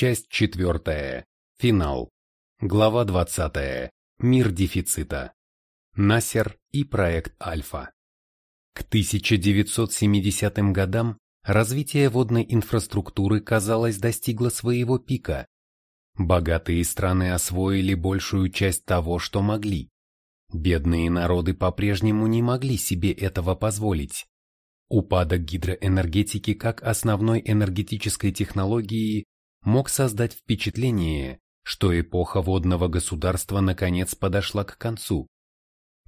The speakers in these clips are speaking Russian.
Часть четвертая. Финал. Глава двадцатая. Мир дефицита. Насер и проект Альфа. К 1970 годам развитие водной инфраструктуры, казалось, достигло своего пика. Богатые страны освоили большую часть того, что могли. Бедные народы по-прежнему не могли себе этого позволить. Упадок гидроэнергетики как основной энергетической технологии мог создать впечатление, что эпоха водного государства наконец подошла к концу.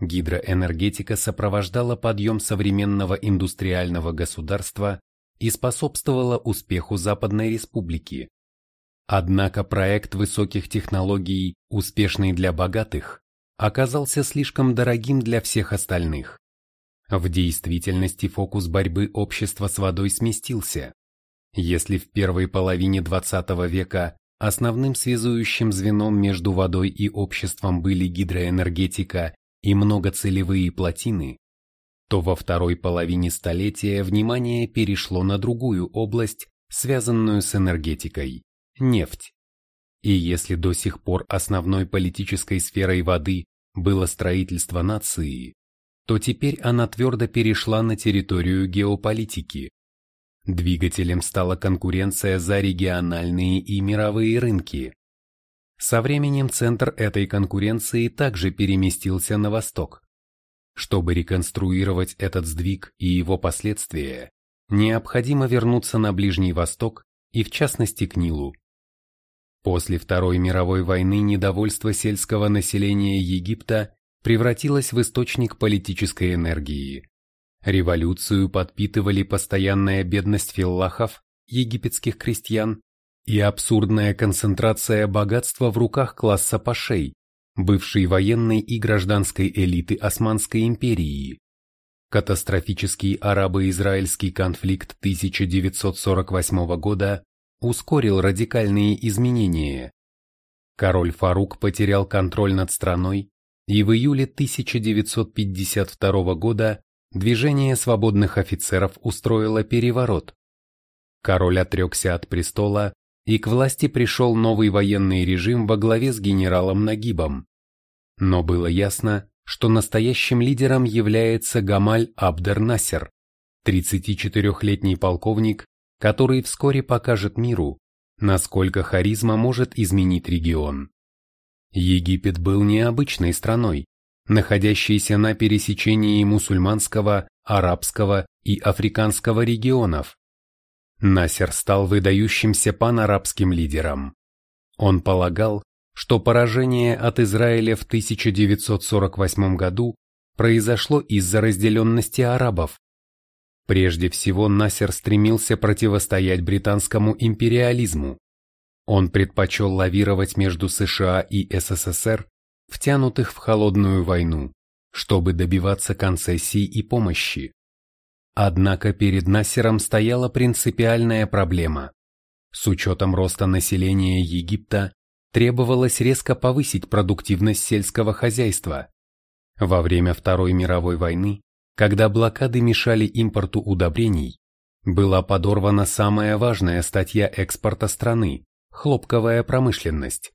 Гидроэнергетика сопровождала подъем современного индустриального государства и способствовала успеху Западной Республики. Однако проект высоких технологий, успешный для богатых, оказался слишком дорогим для всех остальных. В действительности фокус борьбы общества с водой сместился. Если в первой половине XX века основным связующим звеном между водой и обществом были гидроэнергетика и многоцелевые плотины, то во второй половине столетия внимание перешло на другую область, связанную с энергетикой – нефть. И если до сих пор основной политической сферой воды было строительство нации, то теперь она твердо перешла на территорию геополитики. Двигателем стала конкуренция за региональные и мировые рынки. Со временем центр этой конкуренции также переместился на восток. Чтобы реконструировать этот сдвиг и его последствия, необходимо вернуться на Ближний Восток и в частности к Нилу. После Второй мировой войны недовольство сельского населения Египта превратилось в источник политической энергии. Революцию подпитывали постоянная бедность филлахов, египетских крестьян, и абсурдная концентрация богатства в руках класса пашей, бывшей военной и гражданской элиты Османской империи. Катастрофический арабо-израильский конфликт 1948 года ускорил радикальные изменения. Король Фарук потерял контроль над страной, и в июле 1952 года движение свободных офицеров устроило переворот. Король отрекся от престола, и к власти пришел новый военный режим во главе с генералом Нагибом. Но было ясно, что настоящим лидером является Гамаль Абдер Насер, 34-летний полковник, который вскоре покажет миру, насколько харизма может изменить регион. Египет был необычной страной, находящейся на пересечении мусульманского, арабского и африканского регионов. Насер стал выдающимся панарабским лидером. Он полагал, что поражение от Израиля в 1948 году произошло из-за разделенности арабов. Прежде всего Насер стремился противостоять британскому империализму. Он предпочел лавировать между США и СССР, втянутых в холодную войну, чтобы добиваться концессий и помощи. Однако перед Насером стояла принципиальная проблема. С учетом роста населения Египта требовалось резко повысить продуктивность сельского хозяйства. Во время Второй мировой войны, когда блокады мешали импорту удобрений, была подорвана самая важная статья экспорта страны – хлопковая промышленность.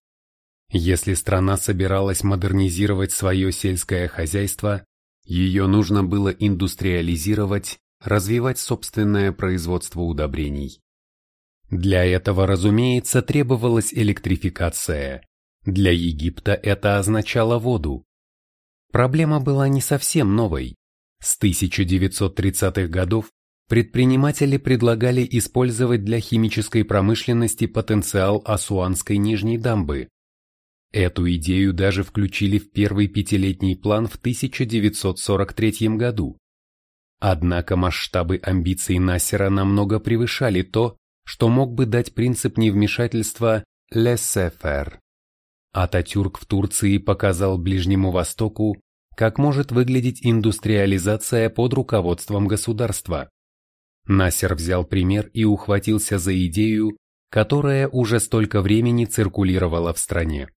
Если страна собиралась модернизировать свое сельское хозяйство, ее нужно было индустриализировать, развивать собственное производство удобрений. Для этого, разумеется, требовалась электрификация. Для Египта это означало воду. Проблема была не совсем новой. С 1930-х годов предприниматели предлагали использовать для химической промышленности потенциал Асуанской нижней дамбы. Эту идею даже включили в первый пятилетний план в 1943 году. Однако масштабы амбиций Насера намного превышали то, что мог бы дать принцип невмешательства laissez-faire. Ататюрк в Турции показал Ближнему Востоку, как может выглядеть индустриализация под руководством государства. Насер взял пример и ухватился за идею, которая уже столько времени циркулировала в стране.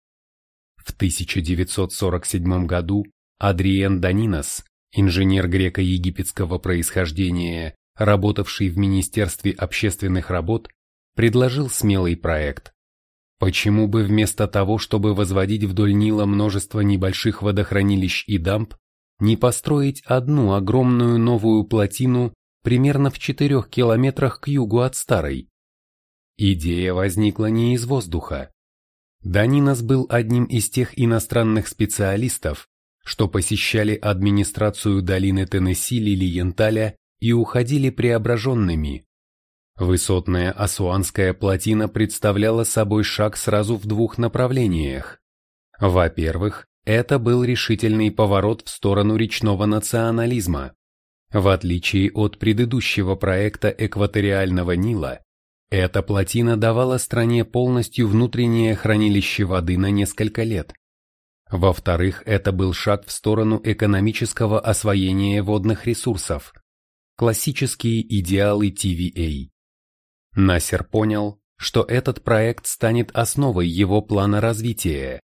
В 1947 году Адриен Данинос, инженер греко-египетского происхождения, работавший в Министерстве общественных работ, предложил смелый проект Почему бы вместо того, чтобы возводить вдоль Нила множество небольших водохранилищ и дамб, не построить одну огромную новую плотину примерно в 4 километрах к югу от старой? Идея возникла не из воздуха. Данинос был одним из тех иностранных специалистов, что посещали администрацию долины Теннесси Лилиенталя и уходили преображенными, Высотная Асуанская плотина представляла собой шаг сразу в двух направлениях. Во-первых, это был решительный поворот в сторону речного национализма. В отличие от предыдущего проекта экваториального Нила, эта плотина давала стране полностью внутреннее хранилище воды на несколько лет. Во-вторых, это был шаг в сторону экономического освоения водных ресурсов. Классические идеалы TVA. Насер понял, что этот проект станет основой его плана развития.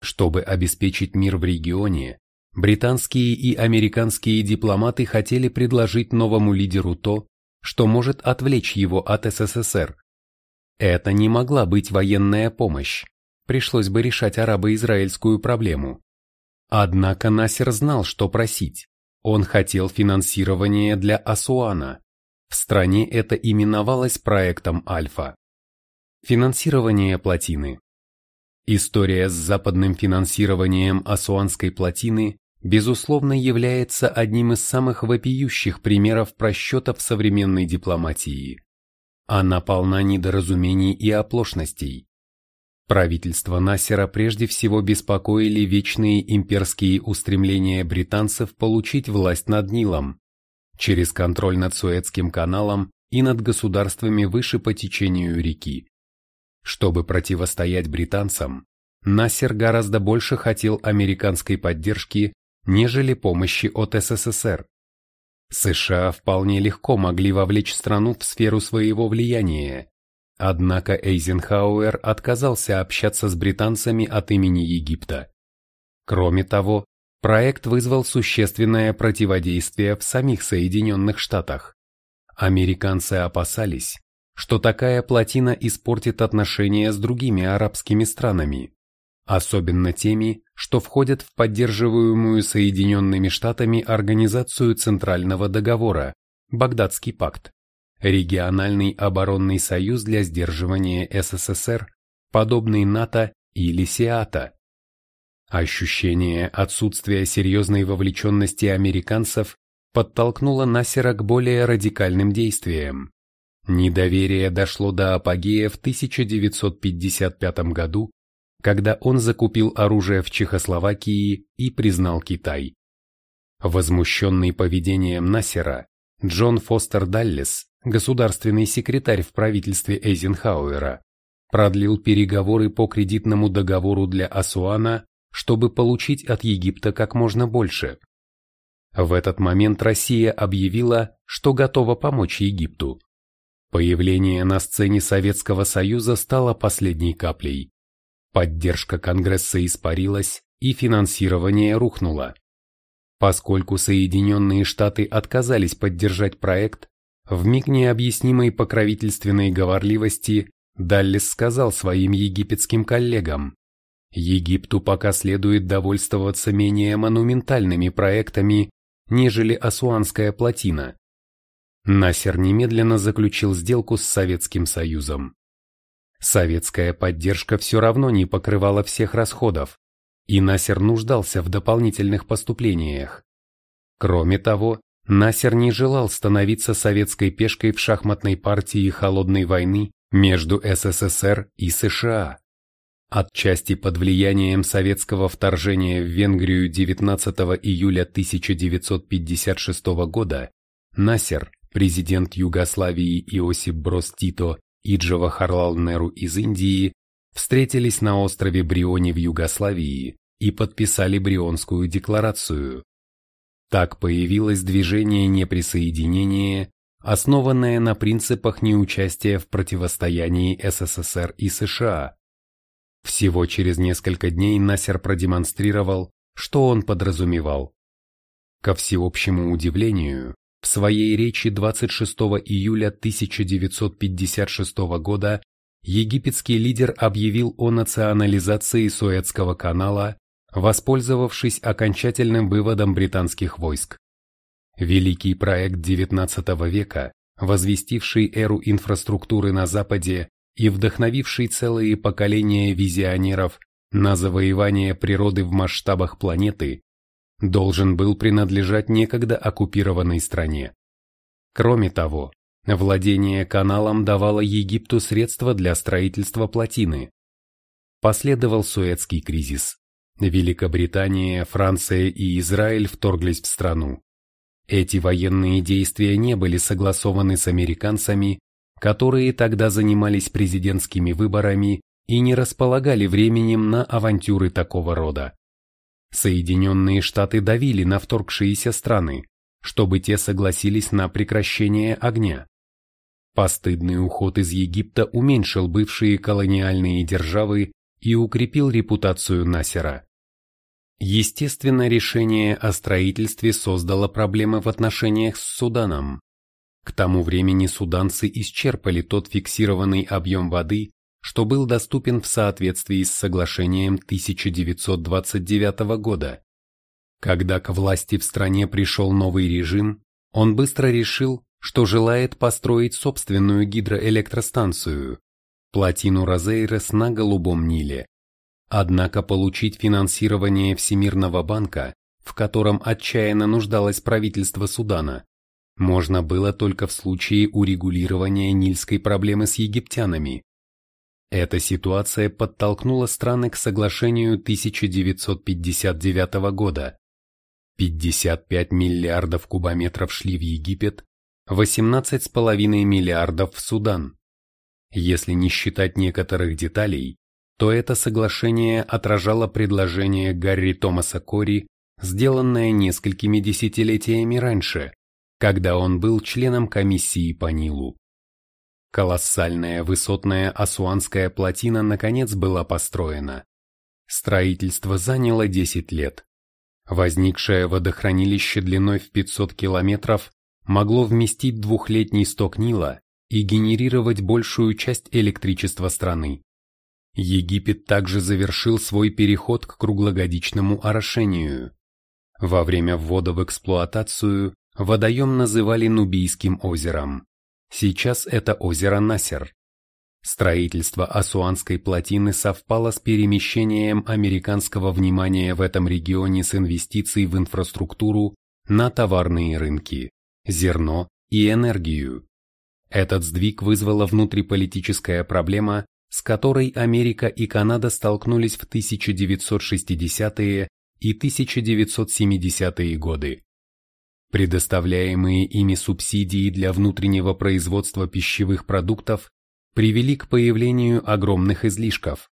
Чтобы обеспечить мир в регионе, британские и американские дипломаты хотели предложить новому лидеру то, что может отвлечь его от СССР. Это не могла быть военная помощь, пришлось бы решать арабо-израильскую проблему. Однако Насер знал, что просить. Он хотел финансирования для Асуана, в стране это именовалось проектом Альфа. Финансирование плотины. История с западным финансированием Асуанской плотины безусловно является одним из самых вопиющих примеров просчета в современной дипломатии. Она полна недоразумений и оплошностей. Правительство Насера прежде всего беспокоили вечные имперские устремления британцев получить власть над Нилом, через контроль над Суэцким каналом и над государствами выше по течению реки. Чтобы противостоять британцам, Насер гораздо больше хотел американской поддержки, нежели помощи от СССР. США вполне легко могли вовлечь страну в сферу своего влияния, однако Эйзенхауэр отказался общаться с британцами от имени Египта. Кроме того, Проект вызвал существенное противодействие в самих Соединенных Штатах. Американцы опасались, что такая плотина испортит отношения с другими арабскими странами, особенно теми, что входят в поддерживаемую Соединенными Штатами Организацию Центрального договора, Багдадский пакт, региональный оборонный союз для сдерживания СССР, подобный НАТО или СИАТА. Ощущение отсутствия серьезной вовлеченности американцев подтолкнуло Насера к более радикальным действиям. Недоверие дошло до апогея в 1955 году, когда он закупил оружие в Чехословакии и признал Китай. Возмущенный поведением Насера, Джон Фостер Даллес, государственный секретарь в правительстве Эйзенхауэра, продлил переговоры по кредитному договору для Асуана чтобы получить от Египта как можно больше. В этот момент Россия объявила, что готова помочь Египту. Появление на сцене Советского Союза стало последней каплей. Поддержка Конгресса испарилась, и финансирование рухнуло. Поскольку Соединенные Штаты отказались поддержать проект, в миг необъяснимой покровительственной говорливости Даллес сказал своим египетским коллегам, Египту пока следует довольствоваться менее монументальными проектами, нежели Асуанская плотина. Насер немедленно заключил сделку с Советским Союзом. Советская поддержка все равно не покрывала всех расходов, и Насер нуждался в дополнительных поступлениях. Кроме того, Насер не желал становиться советской пешкой в шахматной партии холодной войны между СССР и США. Отчасти под влиянием советского вторжения в Венгрию 19 июля 1956 года Насер, президент Югославии Иосип Брос Тито и Джавахарлал Неру из Индии встретились на острове Брионе в Югославии и подписали Брионскую декларацию. Так появилось движение неприсоединения, основанное на принципах неучастия в противостоянии СССР и США, всего через несколько дней Насер продемонстрировал, что он подразумевал. Ко всеобщему удивлению, в своей речи 26 июля 1956 года египетский лидер объявил о национализации Суэцкого канала, воспользовавшись окончательным выводом британских войск. Великий проект XIX века, возвестивший эру инфраструктуры на Западе и вдохновивший целые поколения визионеров на завоевание природы в масштабах планеты, должен был принадлежать некогда оккупированной стране. Кроме того, владение каналом давало Египту средства для строительства плотины. Последовал Суэцкий кризис. Великобритания, Франция и Израиль вторглись в страну. Эти военные действия не были согласованы с американцами, которые тогда занимались президентскими выборами и не располагали временем на авантюры такого рода. Соединенные Штаты давили на вторгшиеся страны, чтобы те согласились на прекращение огня. Постыдный уход из Египта уменьшил бывшие колониальные державы и укрепил репутацию Насера. Естественно, решение о строительстве создало проблемы в отношениях с Суданом. К тому времени суданцы исчерпали тот фиксированный объем воды, что был доступен в соответствии с соглашением 1929 года. Когда к власти в стране пришел новый режим, он быстро решил, что желает построить собственную гидроэлектростанцию, плотину Розейрес на Голубом Ниле. Однако получить финансирование Всемирного банка, в котором отчаянно нуждалось правительство Судана, можно было только в случае урегулирования нильской проблемы с египтянами. Эта ситуация подтолкнула страны к соглашению 1959 года. 55 миллиардов кубометров шли в Египет, 18,5 миллиардов в Судан. Если не считать некоторых деталей, то это соглашение отражало предложение Гарри Томаса Кори, сделанное несколькими десятилетиями раньше, когда он был членом комиссии по Нилу. Колоссальная высотная Асуанская плотина наконец была построена. Строительство заняло 10 лет. Возникшее водохранилище длиной в 500 километров могло вместить двухлетний сток Нила и генерировать большую часть электричества страны. Египет также завершил свой переход к круглогодичному орошению. Во время ввода в эксплуатацию водоем называли Нубийским озером. Сейчас это озеро Насер. Строительство Асуанской плотины совпало с перемещением американского внимания в этом регионе с инвестиций в инфраструктуру на товарные рынки, зерно и энергию. Этот сдвиг вызвала внутриполитическая проблема, с которой Америка и Канада столкнулись в 1960-е и 1970-е годы. Предоставляемые ими субсидии для внутреннего производства пищевых продуктов привели к появлению огромных излишков.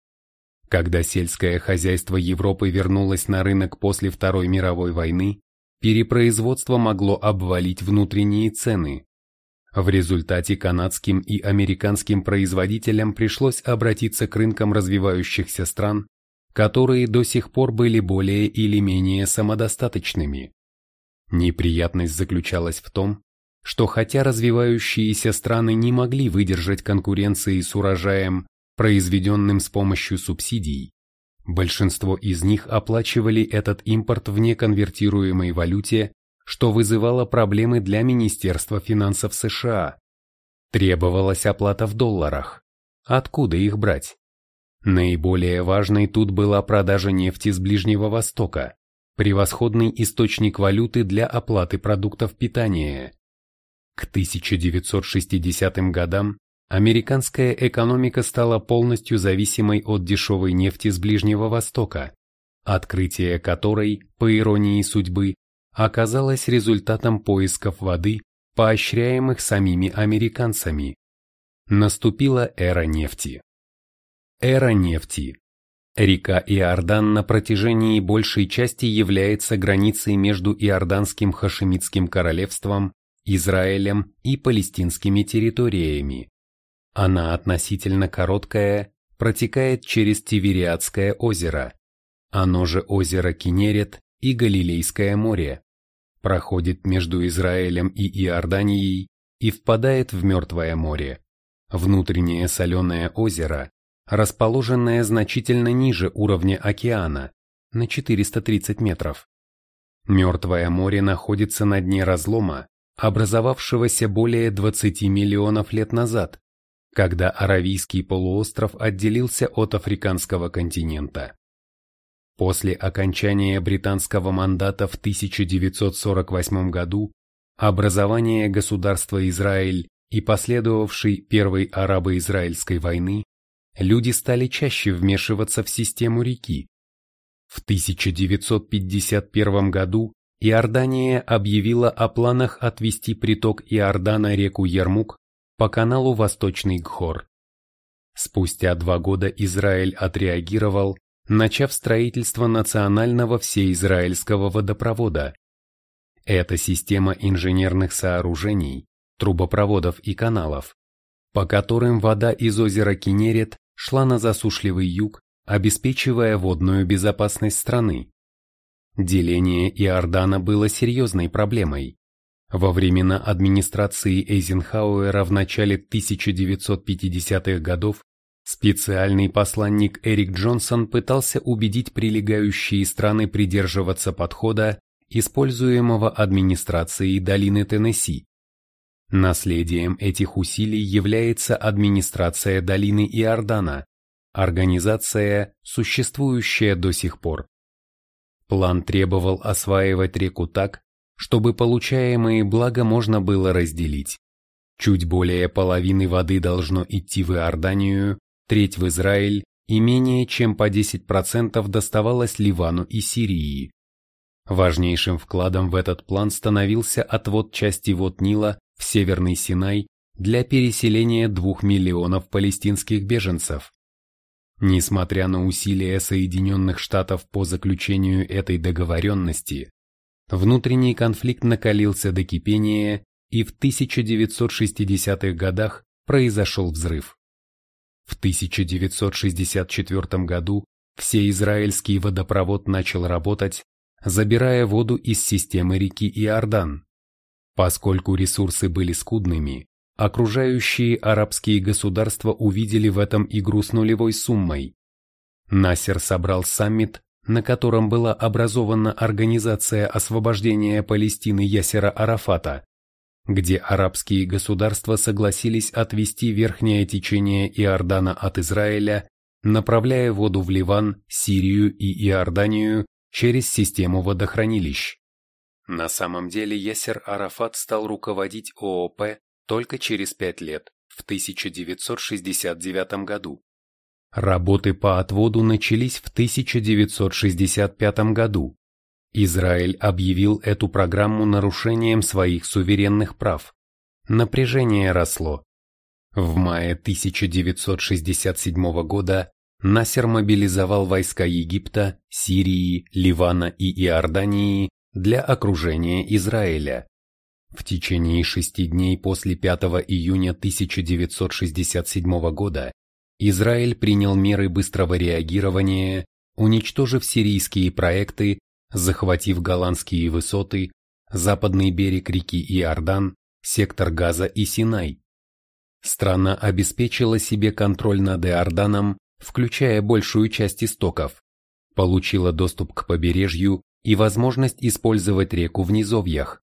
Когда сельское хозяйство Европы вернулось на рынок после Второй мировой войны, перепроизводство могло обвалить внутренние цены, в результате канадским и американским производителям пришлось обратиться к рынкам развивающихся стран, которые до сих пор были более или менее самодостаточными. Неприятность заключалась в том, что хотя развивающиеся страны не могли выдержать конкуренции с урожаем, произведенным с помощью субсидий, большинство из них оплачивали этот импорт в неконвертируемой валюте что вызывало проблемы для Министерства финансов США. Требовалась оплата в долларах. Откуда их брать? Наиболее важной тут была продажа нефти с Ближнего Востока, превосходный источник валюты для оплаты продуктов питания. К 1960 годам американская экономика стала полностью зависимой от дешевой нефти с Ближнего Востока, открытие которой, по иронии судьбы, оказалось результатом поисков воды, поощряемых самими американцами. Наступила эра нефти. Эра нефти. Река Иордан на протяжении большей части является границей между Иорданским Хашемитским королевством, Израилем и палестинскими территориями. Она относительно короткая, протекает через Тивериадское озеро, оно же озеро Кинерет и Галилейское море проходит между Израилем и Иорданией и впадает в Мертвое море. внутреннее соленое озеро, расположенное значительно ниже уровня океана, на 430 метров. Мертвое море находится на дне разлома, образовавшегося более 20 миллионов лет назад, когда Аравийский полуостров отделился от африканского континента. После окончания британского мандата в 1948 году образование государства Израиль и последовавшей Первой арабо-израильской войны люди стали чаще вмешиваться в систему реки. В 1951 году Иордания объявила о планах отвести приток Иордана реку Ярмук по каналу Восточный Гхор. Спустя два года Израиль отреагировал начав строительство национального всеизраильского водопровода. Это система инженерных сооружений, трубопроводов и каналов, по которым вода из озера Кинерет шла на засушливый юг, обеспечивая водную безопасность страны. Деление Иордана было серьезной проблемой. Во времена администрации Эйзенхауэра в начале 1950-х годов Специальный посланник Эрик Джонсон пытался убедить прилегающие страны придерживаться подхода, используемого администрацией долины Теннесси. Наследием этих усилий является администрация долины Иордана, организация, существующая до сих пор. План требовал осваивать реку так, чтобы получаемые блага можно было разделить. Чуть более половины воды должно идти в Иорданию, треть в Израиль и менее чем по 10% доставалось Ливану и Сирии. Важнейшим вкладом в этот план становился отвод части вод Нила в Северный Синай для переселения двух миллионов палестинских беженцев. Несмотря на усилия Соединенных Штатов по заключению этой договоренности, внутренний конфликт накалился до кипения и в 1960-х годах произошел взрыв. В 1964 году всеизраильский водопровод начал работать, забирая воду из системы реки Иордан. Поскольку ресурсы были скудными, окружающие арабские государства увидели в этом игру с нулевой суммой. Насер собрал саммит, на котором была образована Организация освобождения Палестины Ясера Арафата, где арабские государства согласились отвести верхнее течение Иордана от Израиля, направляя воду в Ливан, Сирию и Иорданию через систему водохранилищ. На самом деле Ясер Арафат стал руководить ООП только через пять лет, в 1969 году. Работы по отводу начались в 1965 году, Израиль объявил эту программу нарушением своих суверенных прав. Напряжение росло. В мае 1967 года Насер мобилизовал войска Египта, Сирии, Ливана и Иордании для окружения Израиля. В течение шести дней после 5 июня 1967 года Израиль принял меры быстрого реагирования, уничтожив сирийские проекты захватив голландские высоты, западный берег реки Иордан, сектор Газа и Синай. Страна обеспечила себе контроль над Иорданом, включая большую часть истоков, получила доступ к побережью и возможность использовать реку в низовьях.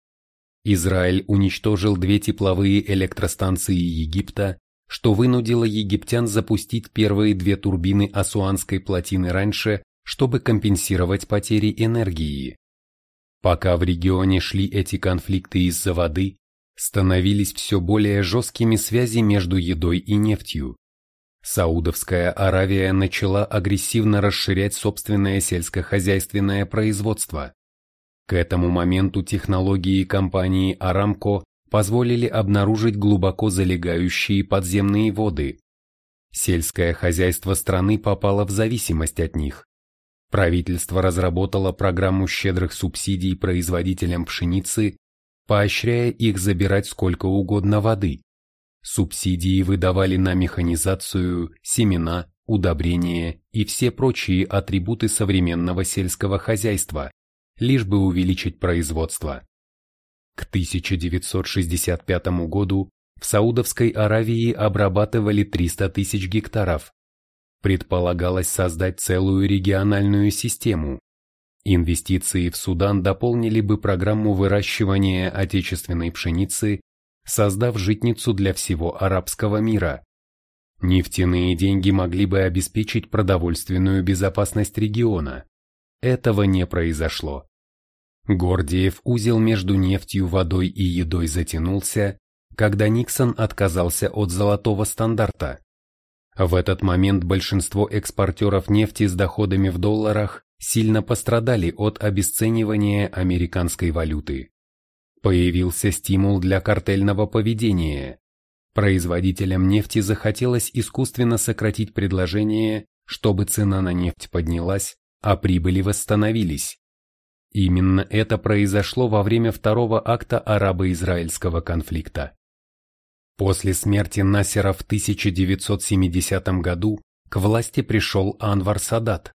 Израиль уничтожил две тепловые электростанции Египта, что вынудило египтян запустить первые две турбины Асуанской плотины раньше, чтобы компенсировать потери энергии. Пока в регионе шли эти конфликты из-за воды, становились все более жесткими связи между едой и нефтью. Саудовская Аравия начала агрессивно расширять собственное сельскохозяйственное производство. К этому моменту технологии компании Арамко позволили обнаружить глубоко залегающие подземные воды. Сельское хозяйство страны попало в зависимость от них. Правительство разработало программу щедрых субсидий производителям пшеницы, поощряя их забирать сколько угодно воды. Субсидии выдавали на механизацию, семена, удобрения и все прочие атрибуты современного сельского хозяйства, лишь бы увеличить производство. К 1965 году в Саудовской Аравии обрабатывали 300 тысяч гектаров. Предполагалось создать целую региональную систему. Инвестиции в Судан дополнили бы программу выращивания отечественной пшеницы, создав житницу для всего арабского мира. Нефтяные деньги могли бы обеспечить продовольственную безопасность региона. Этого не произошло. Гордиев узел между нефтью, водой и едой затянулся, когда Никсон отказался от золотого стандарта. В этот момент большинство экспортеров нефти с доходами в долларах сильно пострадали от обесценивания американской валюты. Появился стимул для картельного поведения. Производителям нефти захотелось искусственно сократить предложение, чтобы цена на нефть поднялась, а прибыли восстановились. Именно это произошло во время второго акта арабо-израильского конфликта. После смерти Насера в 1970 году к власти пришел Анвар Садат.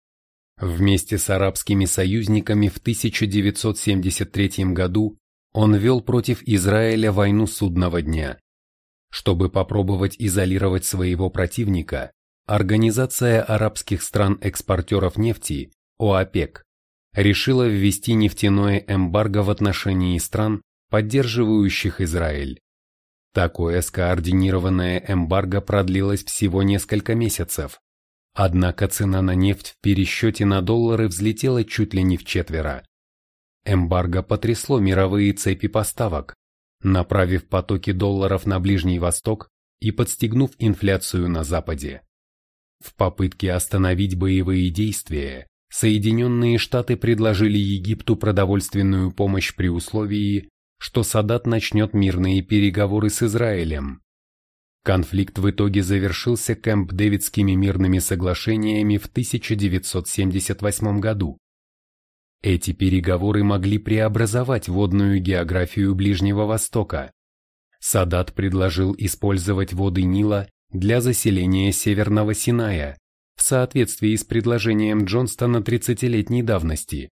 Вместе с арабскими союзниками в 1973 году он вел против Израиля войну судного дня. Чтобы попробовать изолировать своего противника, Организация арабских стран-экспортеров нефти, ОАПЕК, решила ввести нефтяное эмбарго в отношении стран, поддерживающих Израиль. Такое скоординированное эмбарго продлилось всего несколько месяцев, однако цена на нефть в пересчете на доллары взлетела чуть ли не в четверо. Эмбарго потрясло мировые цепи поставок, направив потоки долларов на Ближний Восток и подстегнув инфляцию на Западе. В попытке остановить боевые действия, Соединенные Штаты предложили Египту продовольственную помощь при условии, что Садат начнет мирные переговоры с Израилем. Конфликт в итоге завершился Кэмп-Дэвидскими мирными соглашениями в 1978 году. Эти переговоры могли преобразовать водную географию Ближнего Востока. Садат предложил использовать воды Нила для заселения Северного Синая, в соответствии с предложением Джонстона 30-летней давности,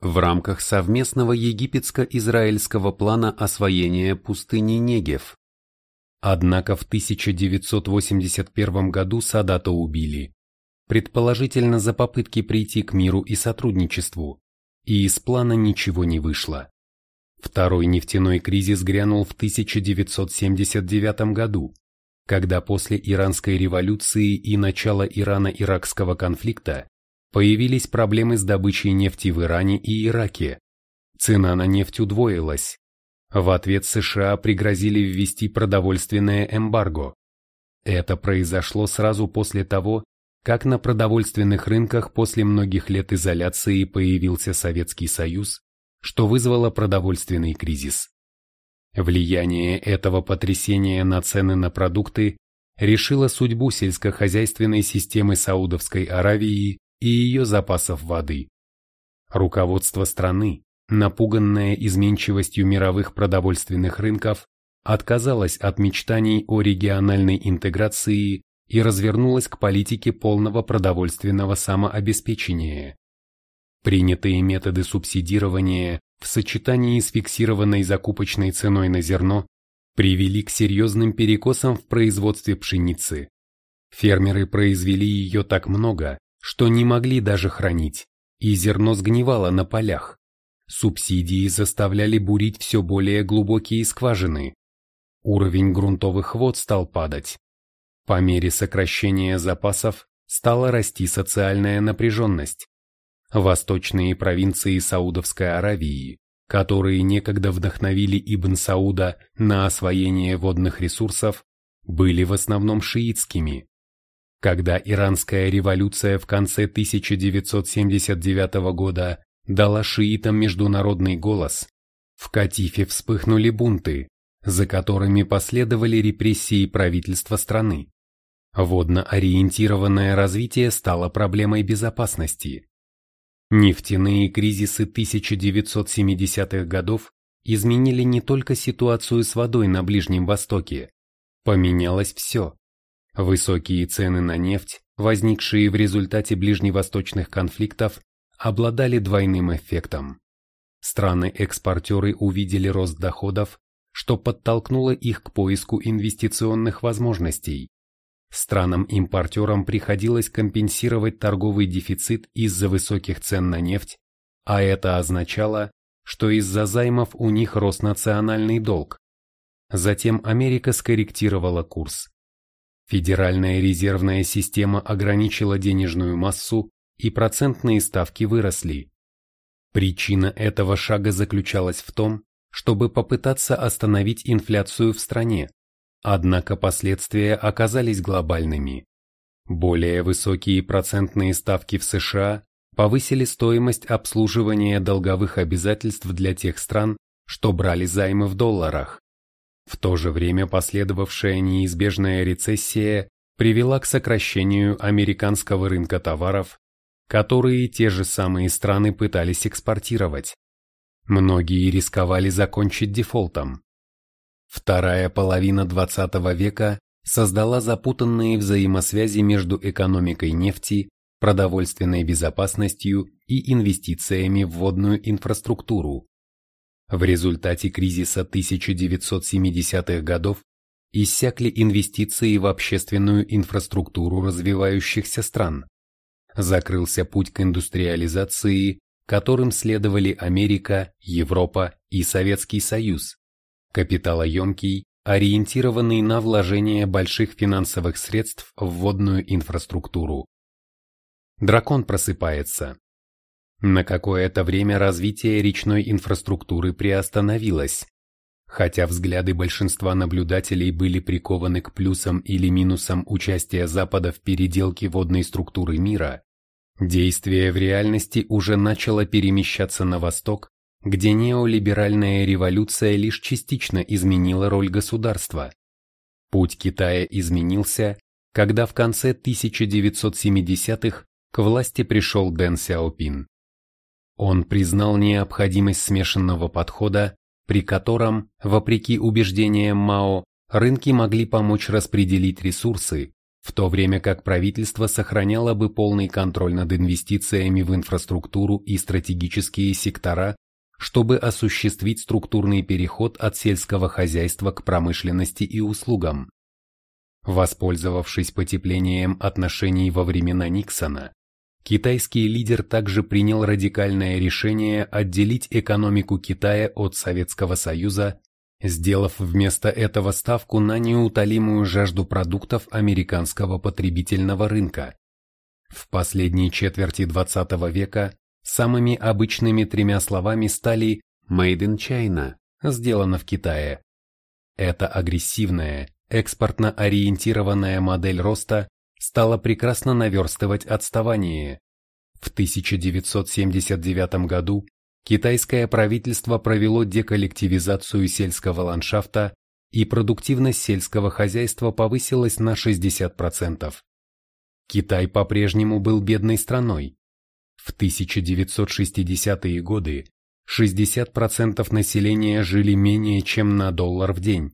в рамках совместного египетско-израильского плана освоения пустыни Негев. Однако в 1981 году Садата убили, предположительно за попытки прийти к миру и сотрудничеству, и из плана ничего не вышло. Второй нефтяной кризис грянул в 1979 году, когда после Иранской революции и начала Ирано-Иракского конфликта появились проблемы с добычей нефти в Иране и Ираке. Цена на нефть удвоилась. В ответ США пригрозили ввести продовольственное эмбарго. Это произошло сразу после того, как на продовольственных рынках после многих лет изоляции появился Советский Союз, что вызвало продовольственный кризис. Влияние этого потрясения на цены на продукты решило судьбу сельскохозяйственной системы Саудовской Аравии и ее запасов воды. Руководство страны, напуганное изменчивостью мировых продовольственных рынков, отказалось от мечтаний о региональной интеграции и развернулось к политике полного продовольственного самообеспечения. Принятые методы субсидирования в сочетании с фиксированной закупочной ценой на зерно привели к серьезным перекосам в производстве пшеницы. Фермеры произвели ее так много, что не могли даже хранить, и зерно сгнивало на полях. Субсидии заставляли бурить все более глубокие скважины. Уровень грунтовых вод стал падать. По мере сокращения запасов стала расти социальная напряженность. Восточные провинции Саудовской Аравии, которые некогда вдохновили Ибн Сауда на освоение водных ресурсов, были в основном шиитскими. Когда иранская революция в конце 1979 года дала шиитам международный голос, в Катифе вспыхнули бунты, за которыми последовали репрессии правительства страны. Водно-ориентированное развитие стало проблемой безопасности. Нефтяные кризисы 1970-х годов изменили не только ситуацию с водой на Ближнем Востоке. Поменялось все. Высокие цены на нефть, возникшие в результате ближневосточных конфликтов, обладали двойным эффектом. Страны-экспортеры увидели рост доходов, что подтолкнуло их к поиску инвестиционных возможностей. Странам-импортерам приходилось компенсировать торговый дефицит из-за высоких цен на нефть, а это означало, что из-за займов у них рос национальный долг. Затем Америка скорректировала курс. Федеральная резервная система ограничила денежную массу, и процентные ставки выросли. Причина этого шага заключалась в том, чтобы попытаться остановить инфляцию в стране, однако последствия оказались глобальными. Более высокие процентные ставки в США повысили стоимость обслуживания долговых обязательств для тех стран, что брали займы в долларах. В то же время последовавшая неизбежная рецессия привела к сокращению американского рынка товаров, которые те же самые страны пытались экспортировать. Многие рисковали закончить дефолтом. Вторая половина XX века создала запутанные взаимосвязи между экономикой нефти, продовольственной безопасностью и инвестициями в водную инфраструктуру. В результате кризиса 1970-х годов иссякли инвестиции в общественную инфраструктуру развивающихся стран. Закрылся путь к индустриализации, которым следовали Америка, Европа и Советский Союз, капиталоемкий, ориентированный на вложение больших финансовых средств в водную инфраструктуру. Дракон просыпается. На какое-то время развитие речной инфраструктуры приостановилось. Хотя взгляды большинства наблюдателей были прикованы к плюсам или минусам участия Запада в переделке водной структуры мира, Действие в реальности уже начало перемещаться на восток, где неолиберальная революция лишь частично изменила роль государства. Путь Китая изменился, когда в конце 1970-х к власти пришел Дэн Сяопин. Он признал необходимость смешанного подхода, при котором, вопреки убеждениям Мао, рынки могли помочь распределить ресурсы, в то время как правительство сохраняло бы полный контроль над инвестициями в инфраструктуру и стратегические сектора, чтобы осуществить структурный переход от сельского хозяйства к промышленности и услугам. Воспользовавшись потеплением отношений во времена Никсона, китайский лидер также принял радикальное решение отделить экономику Китая от Советского Союза сделав вместо этого ставку на неутолимую жажду продуктов американского потребительного рынка. В последней четверти XX века самыми обычными тремя словами стали «Made in China» – «Сделано в Китае». Эта агрессивная, экспортно ориентированная модель роста стала прекрасно наверстывать отставание. В 1979 году китайское правительство провело деколлективизацию сельского ландшафта и продуктивность сельского хозяйства повысилась на 60%. Китай по-прежнему был бедной страной. В 1960-е годы 60% населения жили менее чем на доллар в день,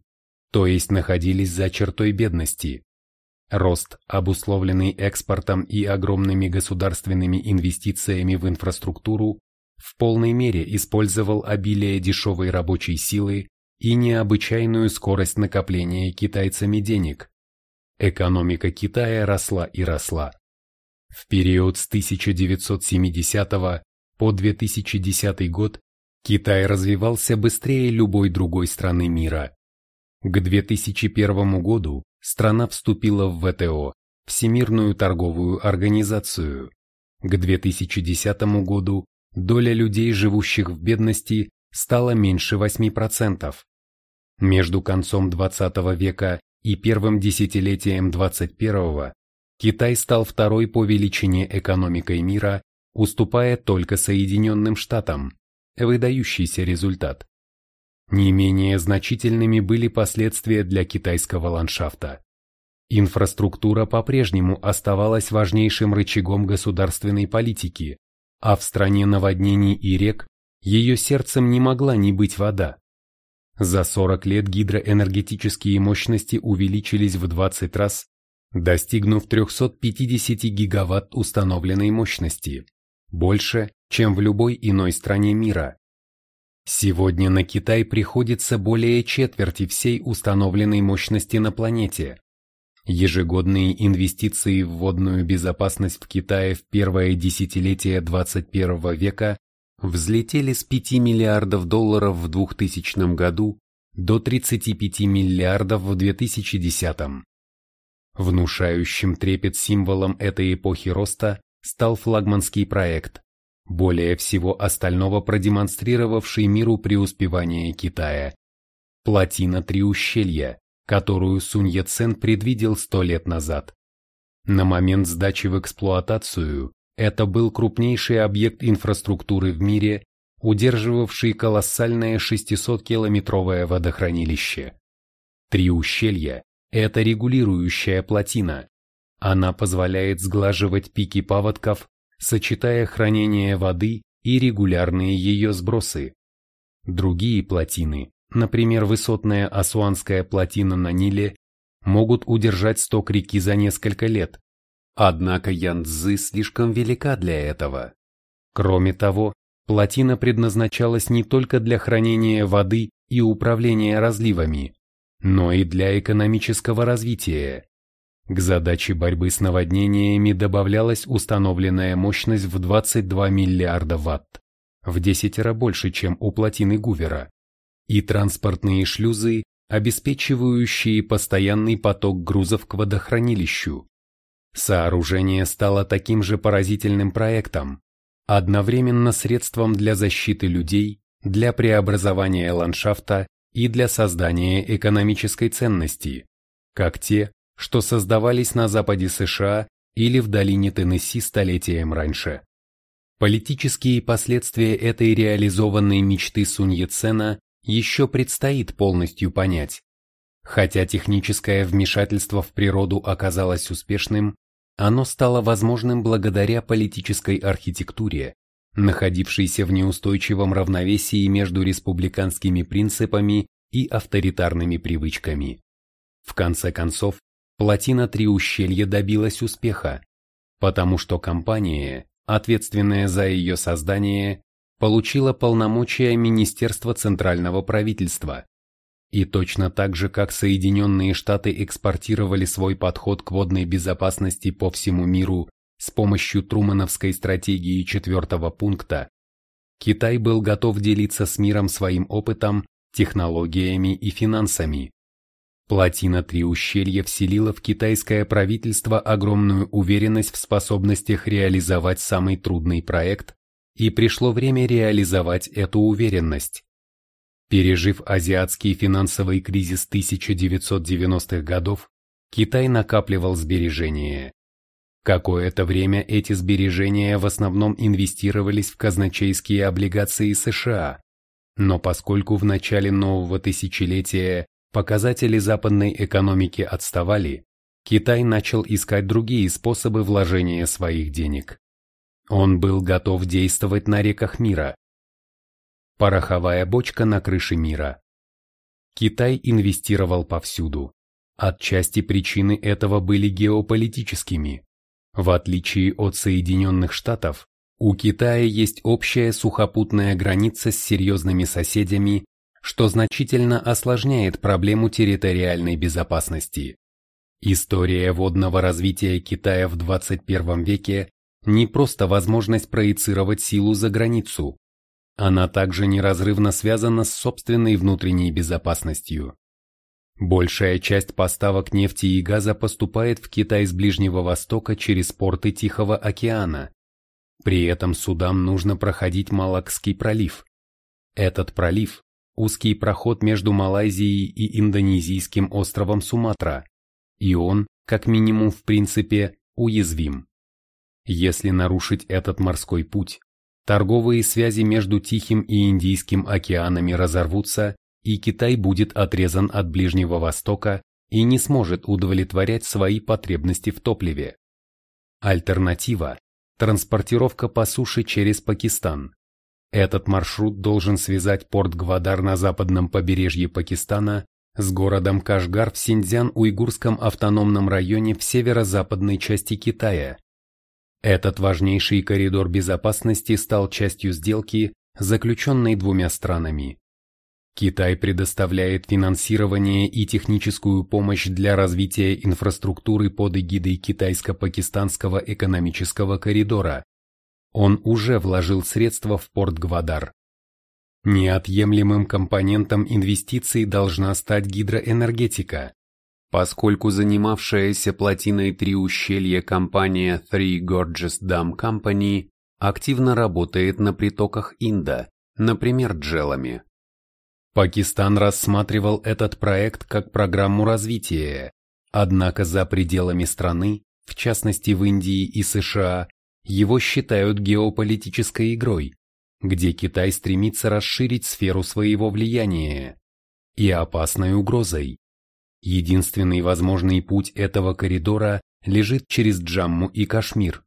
то есть находились за чертой бедности. Рост, обусловленный экспортом и огромными государственными инвестициями в инфраструктуру, в полной мере использовал обилие дешевой рабочей силы и необычайную скорость накопления китайцами денег. Экономика Китая росла и росла. В период с 1970 по 2010 год Китай развивался быстрее любой другой страны мира. К 2001 году страна вступила в ВТО, Всемирную торговую организацию. К 2010 году доля людей, живущих в бедности, стала меньше 8%. Между концом 20 века и первым десятилетием 21 Китай стал второй по величине экономикой мира, уступая только Соединенным Штатам. Выдающийся результат. Не менее значительными были последствия для китайского ландшафта. Инфраструктура по-прежнему оставалась важнейшим рычагом государственной политики, а в стране наводнений и рек ее сердцем не могла не быть вода. За 40 лет гидроэнергетические мощности увеличились в 20 раз, достигнув 350 гигаватт установленной мощности, больше, чем в любой иной стране мира. Сегодня на Китай приходится более четверти всей установленной мощности на планете. Ежегодные инвестиции в водную безопасность в Китае в первое десятилетие 21 века взлетели с 5 миллиардов долларов в 2000 году до 35 миллиардов в 2010. Внушающим трепет символом этой эпохи роста стал флагманский проект, более всего остального продемонстрировавший миру преуспевание Китая. Плотина Три ущелья, которую Сунь Яцен предвидел сто лет назад. На момент сдачи в эксплуатацию это был крупнейший объект инфраструктуры в мире, удерживавший колоссальное 600-километровое водохранилище. Три ущелья – это регулирующая плотина. Она позволяет сглаживать пики паводков, сочетая хранение воды и регулярные ее сбросы. Другие плотины, например, высотная Асуанская плотина на Ниле, могут удержать сток реки за несколько лет. Однако Янцзы слишком велика для этого. Кроме того, плотина предназначалась не только для хранения воды и управления разливами, но и для экономического развития. К задаче борьбы с наводнениями добавлялась установленная мощность в 22 миллиарда ватт, в десятеро больше, чем у плотины Гувера и транспортные шлюзы, обеспечивающие постоянный поток грузов к водохранилищу. Сооружение стало таким же поразительным проектом, одновременно средством для защиты людей, для преобразования ландшафта и для создания экономической ценности, как те, что создавались на западе США или в долине Теннесси столетием раньше. Политические последствия этой реализованной мечты Сунь Яцена еще предстоит полностью понять. Хотя техническое вмешательство в природу оказалось успешным, оно стало возможным благодаря политической архитектуре, находившейся в неустойчивом равновесии между республиканскими принципами и авторитарными привычками. В конце концов, плотина Три ущелья добилась успеха, потому что компания, ответственная за ее создание, получила полномочия Министерства Центрального правительства. И точно так же, как Соединенные Штаты экспортировали свой подход к водной безопасности по всему миру с помощью Трумановской стратегии четвертого пункта, Китай был готов делиться с миром своим опытом, технологиями и финансами. Плотина Три ущелья вселила в китайское правительство огромную уверенность в способностях реализовать самый трудный проект, и пришло время реализовать эту уверенность. Пережив азиатский финансовый кризис 1990-х годов, Китай накапливал сбережения. Какое-то время эти сбережения в основном инвестировались в казначейские облигации США, но поскольку в начале нового тысячелетия показатели западной экономики отставали, Китай начал искать другие способы вложения своих денег. Он был готов действовать на реках мира. Пороховая бочка на крыше мира. Китай инвестировал повсюду. Отчасти причины этого были геополитическими. В отличие от Соединенных Штатов, у Китая есть общая сухопутная граница с серьезными соседями, что значительно осложняет проблему территориальной безопасности. История водного развития Китая в 21 веке не просто возможность проецировать силу за границу. Она также неразрывно связана с собственной внутренней безопасностью. Большая часть поставок нефти и газа поступает в Китай с Ближнего Востока через порты Тихого океана. При этом судам нужно проходить Малакский пролив. Этот пролив – узкий проход между Малайзией и индонезийским островом Суматра, и он, как минимум в принципе, уязвим. Если нарушить этот морской путь, торговые связи между Тихим и Индийским океанами разорвутся, и Китай будет отрезан от Ближнего Востока и не сможет удовлетворять свои потребности в топливе. Альтернатива – транспортировка по суше через Пакистан. Этот маршрут должен связать порт Гвадар на западном побережье Пакистана с городом Кашгар в Синьцзян-Уйгурском автономном районе в северо-западной части Китая, этот важнейший коридор безопасности стал частью сделки, заключенной двумя странами. Китай предоставляет финансирование и техническую помощь для развития инфраструктуры под эгидой Китайско-Пакистанского экономического коридора. Он уже вложил средства в порт Гвадар. Неотъемлемым компонентом инвестиций должна стать гидроэнергетика, поскольку занимавшаяся плотиной три ущелья компания Three Gorges Dam Company активно работает на притоках Инда, например, джелами. Пакистан рассматривал этот проект как программу развития, однако за пределами страны, в частности в Индии и США, его считают геополитической игрой, где Китай стремится расширить сферу своего влияния, и опасной угрозой. Единственный возможный путь этого коридора лежит через Джамму и Кашмир.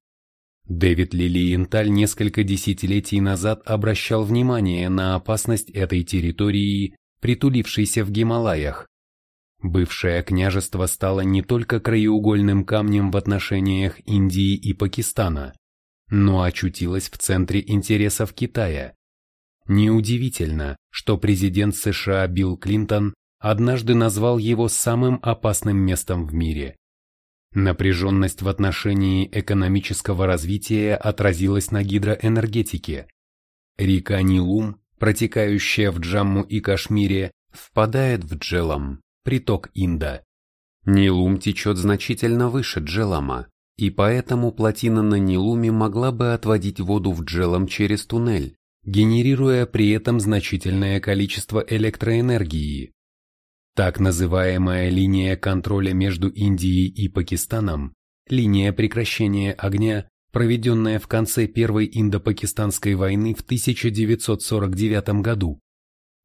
Дэвид Лилиенталь несколько десятилетий назад обращал внимание на опасность этой территории, притулившейся в Гималаях. Бывшее княжество стало не только краеугольным камнем в отношениях Индии и Пакистана, но очутилось в центре интересов Китая. Неудивительно, что президент США Билл Клинтон однажды назвал его самым опасным местом в мире. Напряженность в отношении экономического развития отразилась на гидроэнергетике. Река Нилум, протекающая в Джамму и Кашмире, впадает в Джелам, приток Инда. Нилум течет значительно выше Джелама, и поэтому плотина на Нилуме могла бы отводить воду в Джелам через туннель, генерируя при этом значительное количество электроэнергии. Так называемая линия контроля между Индией и Пакистаном, линия прекращения огня, проведенная в конце Первой Индо-Пакистанской войны в 1949 году,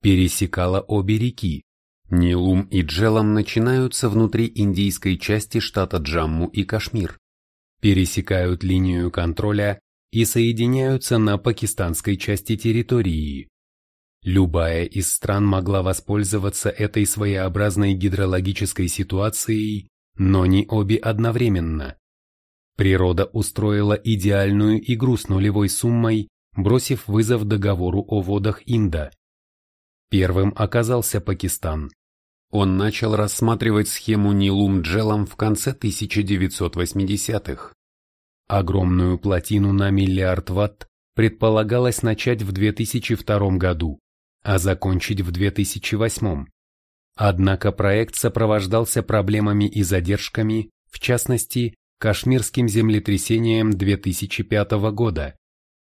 пересекала обе реки. Нилум и Джелам начинаются внутри индийской части штата Джамму и Кашмир, пересекают линию контроля и соединяются на пакистанской части территории. Любая из стран могла воспользоваться этой своеобразной гидрологической ситуацией, но не обе одновременно. Природа устроила идеальную игру с нулевой суммой, бросив вызов договору о водах Инда. Первым оказался Пакистан. Он начал рассматривать схему Нилум-Джелом в конце 1980-х. Огромную плотину на миллиард ватт предполагалось начать в 2002 году а закончить в 2008. Однако проект сопровождался проблемами и задержками, в частности, кашмирским землетрясением 2005 года,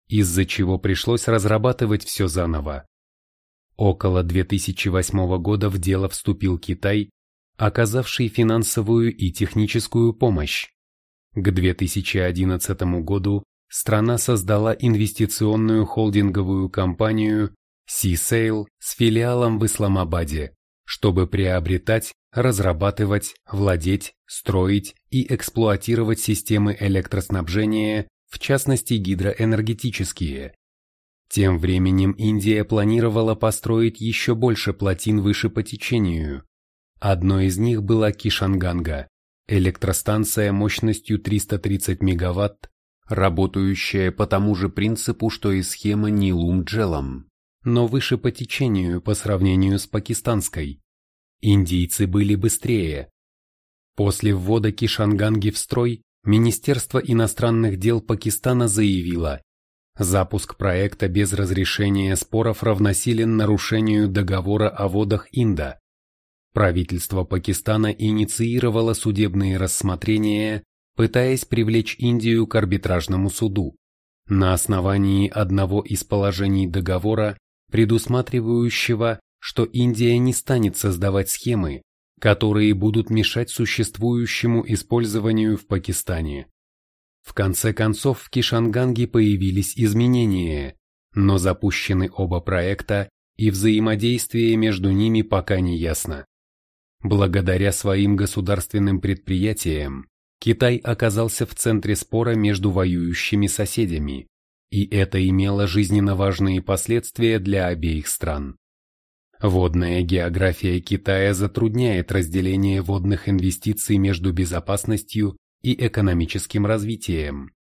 из-за чего пришлось разрабатывать все заново. Около 2008 года в дело вступил Китай, оказавший финансовую и техническую помощь. К 2011 году страна создала инвестиционную холдинговую компанию Sea-Sail с филиалом в Исламабаде, чтобы приобретать, разрабатывать, владеть, строить и эксплуатировать системы электроснабжения, в частности гидроэнергетические. Тем временем Индия планировала построить еще больше плотин выше по течению. Одной из них была Кишанганга, электростанция мощностью 330 мегаватт, работающая по тому же принципу, что и схема Нилум-Джелам но выше по течению по сравнению с пакистанской. Индийцы были быстрее. После ввода Кишанганги в строй Министерство иностранных дел Пакистана заявило, запуск проекта без разрешения споров равносилен нарушению договора о водах Инда. Правительство Пакистана инициировало судебные рассмотрения, пытаясь привлечь Индию к арбитражному суду. На основании одного из положений договора предусматривающего, что Индия не станет создавать схемы, которые будут мешать существующему использованию в Пакистане. В конце концов в Кишанганге появились изменения, но запущены оба проекта и взаимодействие между ними пока не ясно. Благодаря своим государственным предприятиям, Китай оказался в центре спора между воюющими соседями и это имело жизненно важные последствия для обеих стран. Водная география Китая затрудняет разделение водных инвестиций между безопасностью и экономическим развитием.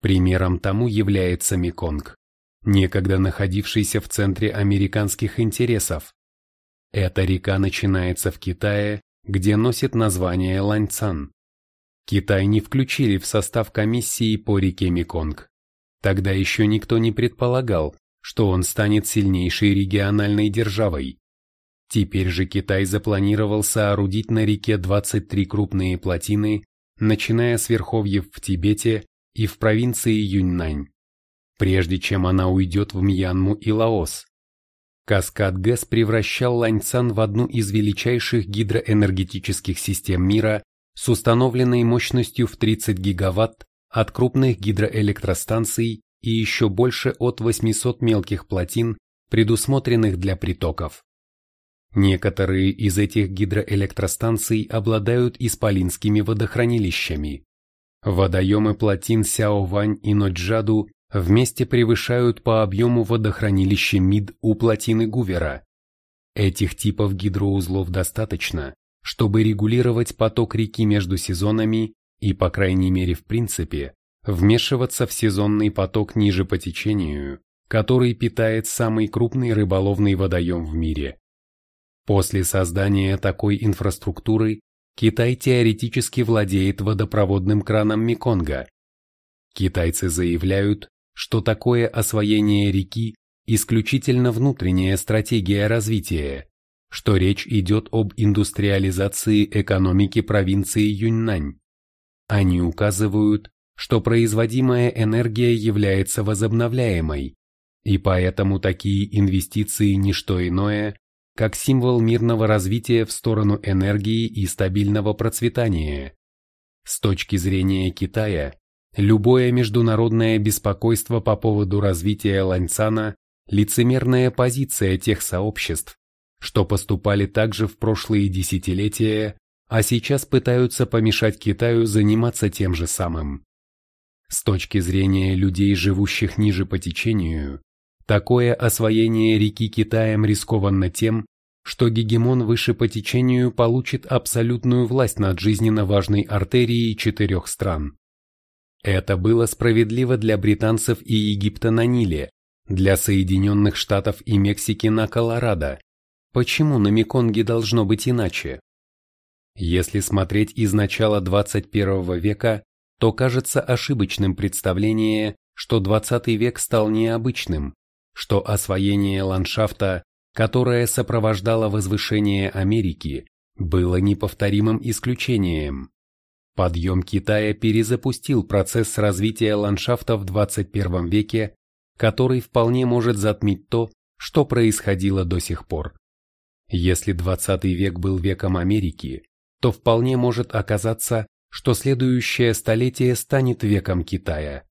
Примером тому является Меконг. некогда находившийся в центре американских интересов. Эта река начинается в Китае, где носит название Ланьцан. Китай не включили в состав комиссии по реке Меконг. Тогда еще никто не предполагал, что он станет сильнейшей региональной державой. Теперь же Китай запланировал соорудить на реке 23 крупные плотины, начиная с верховьев в Тибете и в провинции Юньнань, прежде чем она уйдет в Мьянму и Лаос. Каскад ГЭС превращал Ланьцан в одну из величайших гидроэнергетических систем мира с установленной мощностью в 30 гигаватт от крупных гидроэлектростанций и еще больше от 800 мелких плотин, предусмотренных для притоков. Некоторые из этих гидроэлектростанций обладают исполинскими водохранилищами. Водоемы плотин Сяовань и Ноджаду вместе превышают по объему водохранилища МИД у плотины Гувера. Этих типов гидроузлов достаточно, чтобы регулировать поток реки между сезонами и, по крайней мере в принципе, вмешиваться в сезонный поток ниже по течению, который питает самый крупный рыболовный водоем в мире. После создания такой инфраструктуры Китай теоретически владеет водопроводным краном Меконга. Китайцы заявляют, что такое освоение реки исключительно внутренняя стратегия развития, что речь идет об индустриализации экономики провинции Юньнань. Они указывают, что производимая энергия является возобновляемой, и поэтому такие инвестиции не что иное, как символ мирного развития в сторону энергии и стабильного процветания. С точки зрения Китая, любое международное беспокойство по поводу развития Ланьцана – лицемерная позиция тех сообществ, что поступали также в прошлые десятилетия, а сейчас пытаются помешать Китаю заниматься тем же самым. С точки зрения людей, живущих ниже по течению, Такое освоение реки Китаем рискованно тем, что гегемон выше по течению получит абсолютную власть над жизненно важной артерией четырех стран. Это было справедливо для британцев и Египта на Ниле, для Соединенных Штатов и Мексики на Колорадо. Почему на Меконге должно быть иначе? Если смотреть из начала 21 века, то кажется ошибочным представление, что 20 век стал необычным, что освоение ландшафта, которое сопровождало возвышение Америки, было неповторимым исключением. Подъем Китая перезапустил процесс развития ландшафта в 21 веке, который вполне может затмить то, что происходило до сих пор. Если 20 век был веком Америки, то вполне может оказаться, что следующее столетие станет веком Китая.